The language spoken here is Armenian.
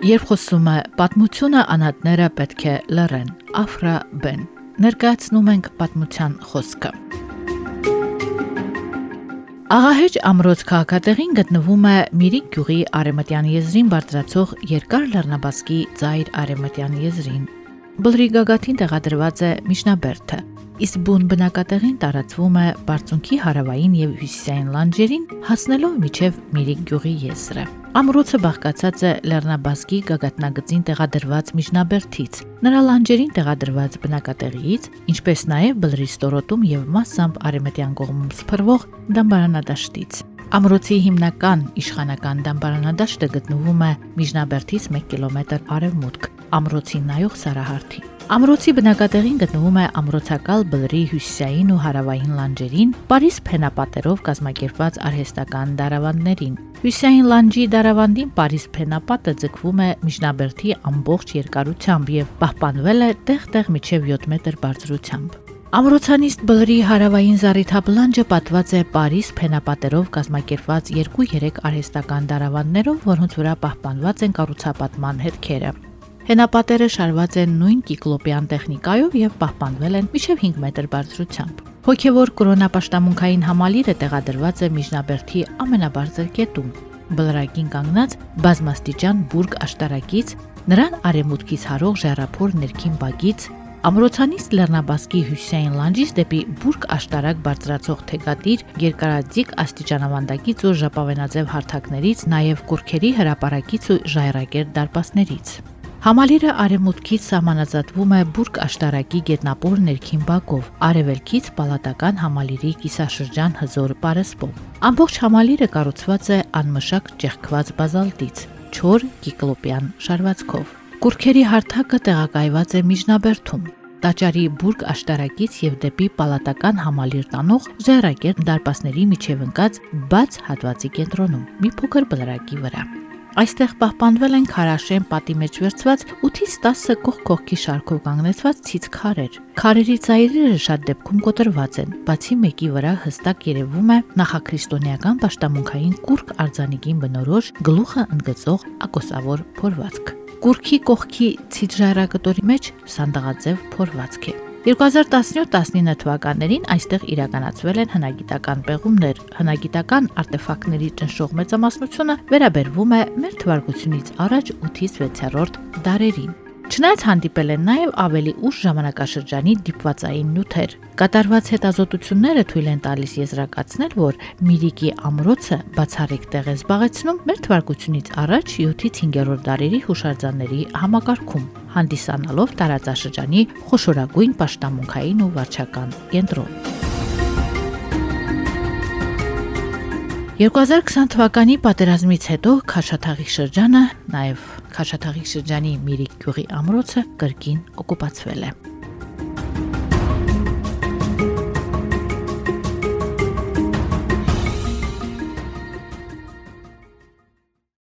Երբ խոսում է պատմությունը, անհատները պետք է լռեն։ Աֆրա Բեն։ Ներկայացնում ենք պատմության խոսքը։ Աղահեջ ամրոց քաղաքատեղին գտնվում է Միրիկ գյուղի արեմտյան եզրին բարձրացող երկար լեռնաբասկի ծայր արեմտյան եզրին։ Բլրի գագաթին տեղադրված է Միշնաբերդը, իսկ բուն բնակատեղին տարածվում է Բարձունքի հարավային եւ հյուսիսային լանջերին, հասնելով միջև Միրիկ գյուղի եզրը։ Ամրոցը բաղկացած է Լեռնաբասկի գագաթնագծին տեղադրված միջնաբերդից, նրա լանջերին տեղադրված բնակատեղիից, ինչպես նաև Բլրի ստորոտում եւ մասամբ արեմտյան կողմում սփռվող դամբարանադաշտից։ Ամրոցի հիմնական իշխանական դամբարանադաշտը գտնվում է Միջնաբերդից 1 կիլոմետր արևմուտք, ամրոցին նայող Սարահարթի։ Ամրոցի բնակատեղին գտնվում է ամրոցակալ բլրի հյուսիսային ու հարավային լանջերին, Պարիս փենապատերով կազմակերպված արհեստական դարավանդներին։ Հյուսիսային լանջի դարավանդին Պարիս փենապատը ձգվում է Միջնաբերդի ամբողջ երկարությամբ եւ պահպանվել է տեղ-տեղ միջև 7 մետր բարձրությամբ։ Ամրոցանիստ բլրի հարավային զառիթաբլանջը պատված է Պարիս փենապատերով կազմակերպված 2-3 արհեստական դարավանդներով, որոնց վրա պահպանված են կառուցապատման հետքերը։ Հենապատերը շարված են նույն կիկլոպյան տեխնիկայով եւ պահպանվել են մինչեւ 5 մետր բարձրությամբ։ Հոգևոր կորոնապաշտամունքային համալիրը տեղադրված է Միջնաբերդի ամենաբարձր կետում, բլրակին կանգնած բազմաստիճան բուրգ աշտարակից, նրան արեմուտքից հարող ժառափոր ներքին բագից, Ամրոցանից Լեռնաբասկի հյուսիսային լանջից դեպի Բուրգ աշտարակ բարձրացող թեգադիր երկարաձիգ աստիճանավանդակից ու ժապավենաձև հարթակներից, նաև կուրքերի հրապարակից ու ժայռակեր դարպասներից։ Համալիրը արևմուտքից սահմանազատվում է Բուրգ աշտարակի գետնապոր ներքին բակով, արևելքից պալատական համալիրի կիսաշրջան հզոր պարսպով։ Ամբողջ համալիրը կառուցված է անմշակ ճեղքված բազալտից, 4 կիկլոպյան շարվածքով։ Կուրքերի հարթակը տեղակայված է միջնաբերդում, Տաճարի Բուրգ աշտարակից եւ դեպի պալատական համալիր տանող ժայռակեր դարպասների միջև ընկած բաց հատվածի կենտրոնում մի փոքր բլրակի վրա։ Այստեղ պահպանվել են քարաշեն պատի մեջ վերցված 8-ից 10 կողք կողքի շարքով կանգնեցված ցից քարեր։ Քարերի ծայրերը շատ դեպքում կոտրված են, բացի մեկի վրա հստակ երևում է նախաքրիստոնեական պաշտամունքային կուրկ արձանիկին բնորոշ գլուխը ընդգծող ակոսավոր փորվածք։ Կուրքի կողքի ցից ժայռակտորի մեջ սանդղաձև փորվածք է։ 2017-19 թվականներին այստեղ իրականացվել են հնագիտական պեղումներ։ Հնագիտական արտեֆակտների ճնշող մեծամասնությունը վերաբերվում է մեր թվարկությունից առաջ 8-ից 6-րդ դարերին։ Չնայած հանդիպել են նաև ավելի ուշ ժամանակաշրջանի դիպվածային նյութեր։ Կատարված հետազոտությունները թույլ են տալիս եզրակացնել, որ Միրիկի ամրոցը բացառիկ տեղ է զբաղեցնում մեր թվարկությունից առաջ 7-ից 5-րդ դարերի հուշարձանների համակարգում, հանդիսանալով տարածաշրջանի խոշորագույն պաշտամունքային ու վարչական կենտրոն։ 2020 թվականի պատերազմից հետո Քաշաթաղի շրջանը, նաև Քաշաթաղի շրջանի Միրիկ գյուղի ամրոցը կրկին օկուպացվել է։